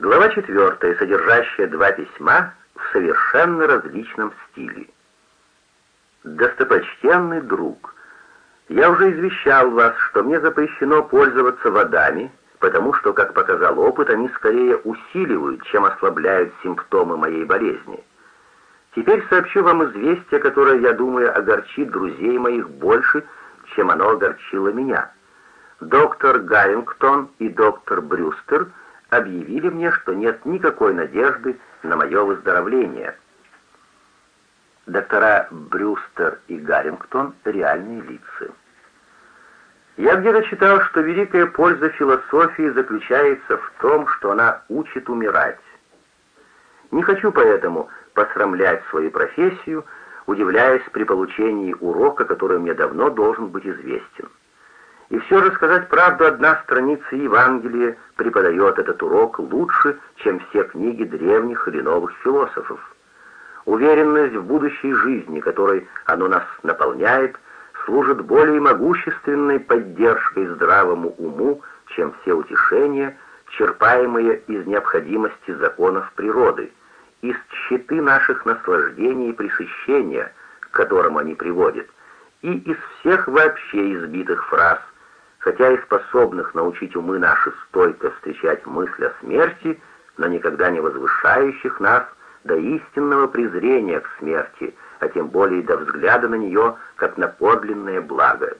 Глава четвертая, содержащая два письма в совершенно различном стиле. Достопочтенный друг, я уже извещал вас, что мне запрещено пользоваться водами, потому что, как показал опыт, они скорее усиливают, чем ослабляют симптомы моей болезни. Теперь сообщу вам известие, которое, я думаю, огорчит друзей моих больше, чем оно огорчило меня. Доктор Гаррингтон и доктор Брюстер объявили мне, что нет никакой надежды на мое выздоровление. Доктора Брюстер и Гаррингтон — реальные лица. Я где-то читал, что великая польза философии заключается в том, что она учит умирать. Не хочу поэтому посрамлять свою профессию, удивляясь при получении урока, который мне давно должен быть известен. И все же сказать правду, одна страница Евангелия преподает этот урок лучше, чем все книги древних или новых философов. Уверенность в будущей жизни, которой оно нас наполняет, служит более могущественной поддержкой здравому уму, чем все утешения, черпаемые из необходимости законов природы, из щиты наших наслаждений и пресыщения, к которым они приводят, и из всех вообще избитых фраз, хотя и способных научить умы наши стойко встречать мысль о смерти, но никогда не возвышающих нас до истинного презрения к смерти, а тем более до взгляда на нее, как на подлинное благо.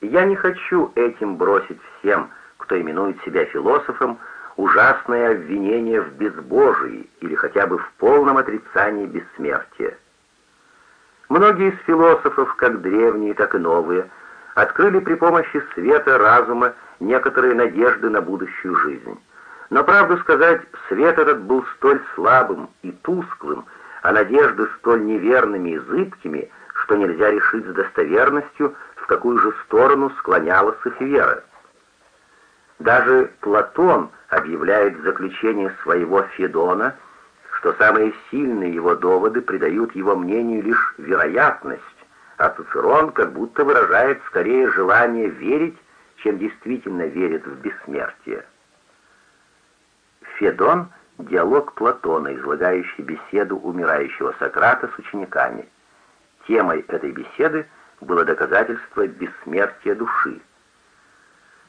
Я не хочу этим бросить всем, кто именует себя философом, ужасное обвинение в безбожии или хотя бы в полном отрицании бессмертия. Многие из философов, как древние, так и новые, открыли при помощи света разума некоторые надежды на будущую жизнь. Но, правду сказать, свет этот был столь слабым и тусклым, а надежды столь неверными и зыбкими, что нельзя решить с достоверностью, в какую же сторону склонялась их вера. Даже Платон объявляет в заключении своего Федона, что самые сильные его доводы придают его мнению лишь вероятность, а Цицерон как будто выражает скорее желание верить, чем действительно верит в бессмертие. Федон — диалог Платона, излагающий беседу умирающего Сократа с учениками. Темой этой беседы было доказательство бессмертия души.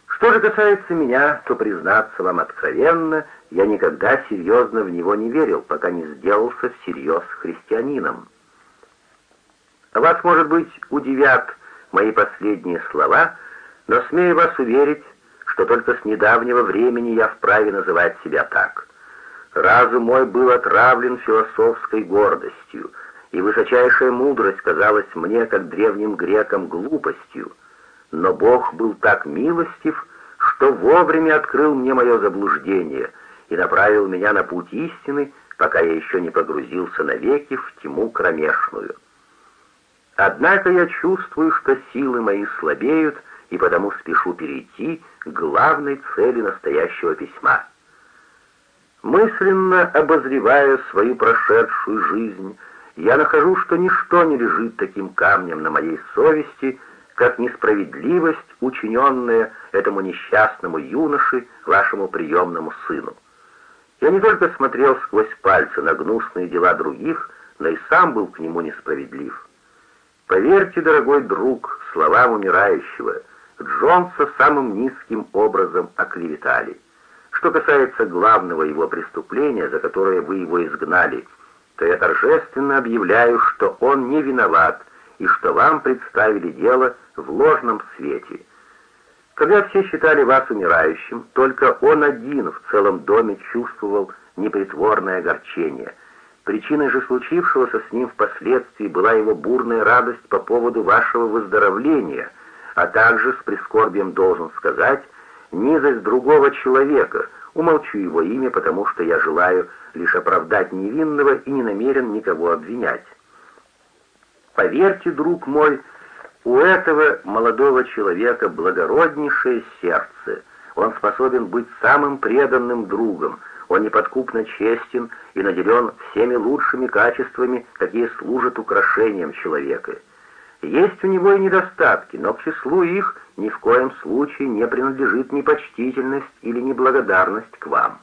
Что же касается меня, то, признаться вам откровенно, я никогда серьезно в него не верил, пока не сделался всерьез христианином. Вас, может быть, удивят мои последние слова, но смею вас уверить, что только с недавнего времени я вправе называть себя так. Разум мой был отравлен философской гордостью, и высочайшая мудрость казалась мне, как древним грекам, глупостью. Но Бог был так милостив, что вовремя открыл мне мое заблуждение и направил меня на путь истины, пока я еще не погрузился навеки в тьму кромешную. Однако я чувствую, что силы мои слабеют, и потому спешу перейти к главной цели настоящего письма. Мысленно обозревая свою прошедшую жизнь, я нахожу, что ничто не лежит таким камнем на моей совести, как несправедливость, учиненная этому несчастному юноше, вашему приемному сыну. Я не только смотрел сквозь пальцы на гнусные дела других, но и сам был к нему несправедлив. Поверьте, дорогой друг, словам умирающего, Джонса самым низким образом оклеветали. Что касается главного его преступления, за которое вы его изгнали, то я торжественно объявляю, что он не виноват и что вам представили дело в ложном свете. Когда все считали вас умирающим, только он один в целом доме чувствовал непритворное огорчение — Причиной же случившегося с ним впоследствии была его бурная радость по поводу вашего выздоровления, а также, с прискорбием должен сказать, низость другого человека, умолчу его имя, потому что я желаю лишь оправдать невинного и не намерен никого обвинять. Поверьте, друг мой, у этого молодого человека благороднейшее сердце, он способен быть самым преданным другом, он неподкупно честен и наделен всеми лучшими качествами, какие служат украшением человека. Есть у него и недостатки, но к числу их ни в коем случае не принадлежит непочтительность или неблагодарность к вам.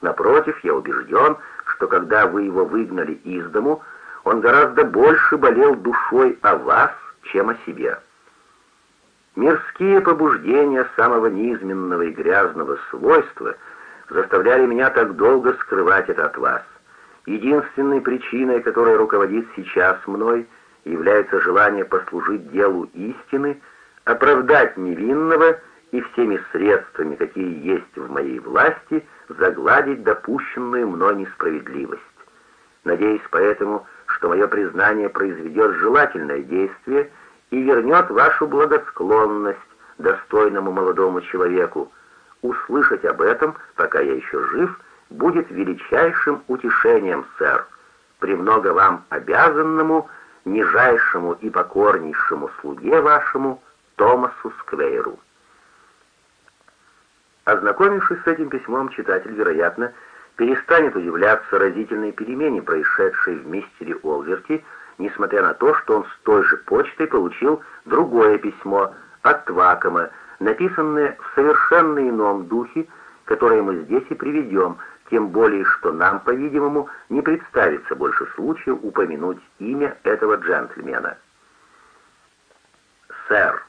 Напротив, я убежден, что когда вы его выгнали из дому, он гораздо больше болел душой о вас, чем о себе. Мирские побуждения самого низменного и грязного свойства заставляли меня так долго скрывать это от вас. Единственной причиной, которая руководит сейчас мной, является желание послужить делу истины, оправдать невинного и всеми средствами, какие есть в моей власти, загладить допущенную мной несправедливость. Надеюсь поэтому, что мое признание произведет желательное действие и вернет вашу благосклонность достойному молодому человеку. Услышать об этом, пока я еще жив, будет величайшим утешением, сэр, премного вам обязанному, нижайшему и покорнейшему слуге вашему Томасу Сквейру. Ознакомившись с этим письмом, читатель, вероятно, перестанет удивляться разительной перемене, происшедшей в мистере Олверти, несмотря на то, что он с той же почтой получил другое письмо от Твакома, написанное в совершенно ином духе, которое мы здесь и приведем, тем более, что нам, по-видимому, не представится больше случая упомянуть имя этого джентльмена. «Сэр,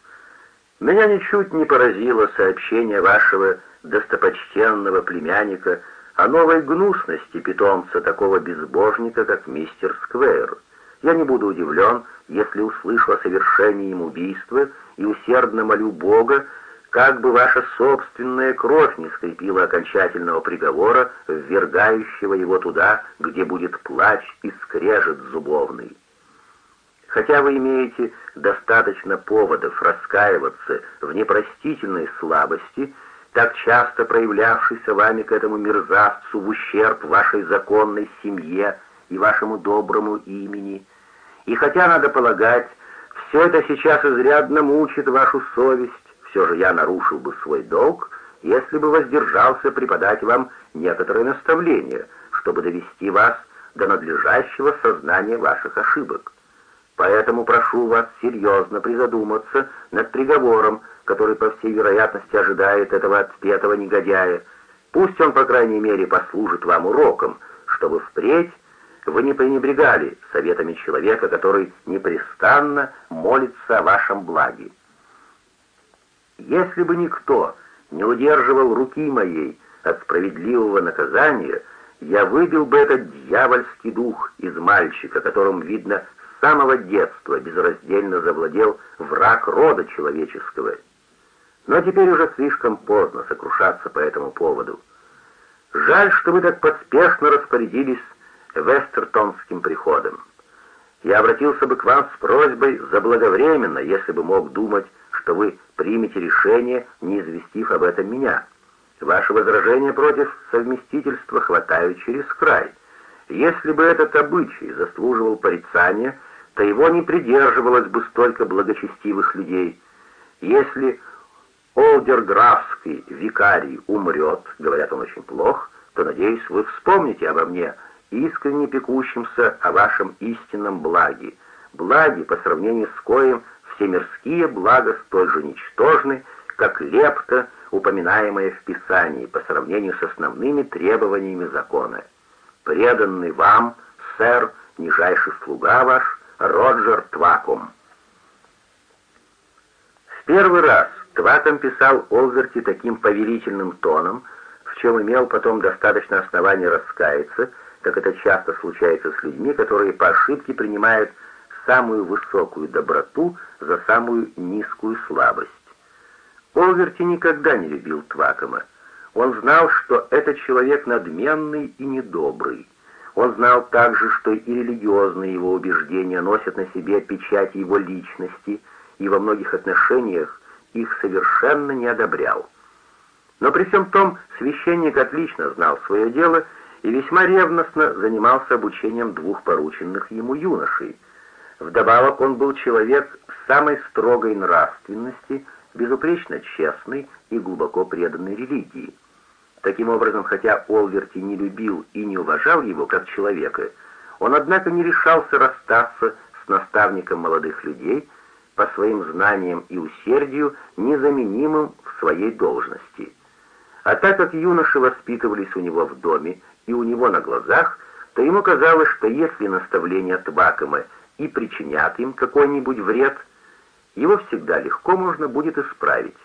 меня ничуть не поразило сообщение вашего достопочтенного племянника о новой гнусности питомца такого безбожника, как мистер Сквейр. Я не буду удивлен, если услышу о совершении им убийства и усердно молю Бога, как бы ваша собственная кровь не скрепила окончательного приговора, ввергающего его туда, где будет плач и скрежет зубовный. Хотя вы имеете достаточно поводов раскаиваться в непростительной слабости, так часто проявлявшейся вами к этому мерзавцу в ущерб вашей законной семье и вашему доброму имени. И хотя, надо полагать, все это сейчас изрядно мучит вашу совесть, все же я нарушил бы свой долг, если бы воздержался преподать вам некоторые наставления, чтобы довести вас до надлежащего сознания ваших ошибок. Поэтому прошу вас серьезно призадуматься над приговором, который, по всей вероятности, ожидает этого отпетого негодяя. Пусть он, по крайней мере, послужит вам уроком, чтобы впредь вы не пренебрегали советами человека, который непрестанно молится о вашем благе. Если бы никто не удерживал руки моей от справедливого наказания, я выбил бы этот дьявольский дух из мальчика, которым, видно, с самого детства безраздельно завладел враг рода человеческого — но теперь уже слишком поздно сокрушаться по этому поводу. Жаль, что вы так поспешно распорядились Вестертонским приходом. Я обратился бы к вам с просьбой заблаговременно, если бы мог думать, что вы примете решение, не известив об этом меня. Ваши возражения против совместительства хватают через край. Если бы этот обычай заслуживал порицания, то его не придерживалось бы столько благочестивых людей. Если Олдерграфский викарий умрет, говорят, он очень плох, то, надеюсь, вы вспомните обо мне, искренне пекущимся о вашем истинном благе, благе, по сравнению с коим все мирские блага столь же ничтожны, как лепта, упоминаемая в Писании, по сравнению с основными требованиями закона. Преданный вам, сэр, нижайший слуга ваш, Роджер Твакум. В первый раз Тватом писал Олверти таким повелительным тоном, в чем имел потом достаточно оснований раскаяться, как это часто случается с людьми, которые по ошибке принимают самую высокую доброту за самую низкую слабость. Олверти никогда не любил Твакома. Он знал, что этот человек надменный и недобрый. Он знал также, что и религиозные его убеждения носят на себе печать его личности, и во многих отношениях их совершенно не одобрял. Но при всем том священник отлично знал свое дело и весьма ревностно занимался обучением двух порученных ему юношей. Вдобавок он был человек самой строгой нравственности, безупречно честный и глубоко преданный религии. Таким образом, хотя Олверти не любил и не уважал его как человека, он, однако, не решался расстаться с наставником молодых людей, по своим знаниям и усердию незаменимым в своей должности. А так как юноши воспитывались у него в доме и у него на глазах, то ему казалось, что если наставления Твакома и причинят им какой-нибудь вред, его всегда легко можно будет исправить.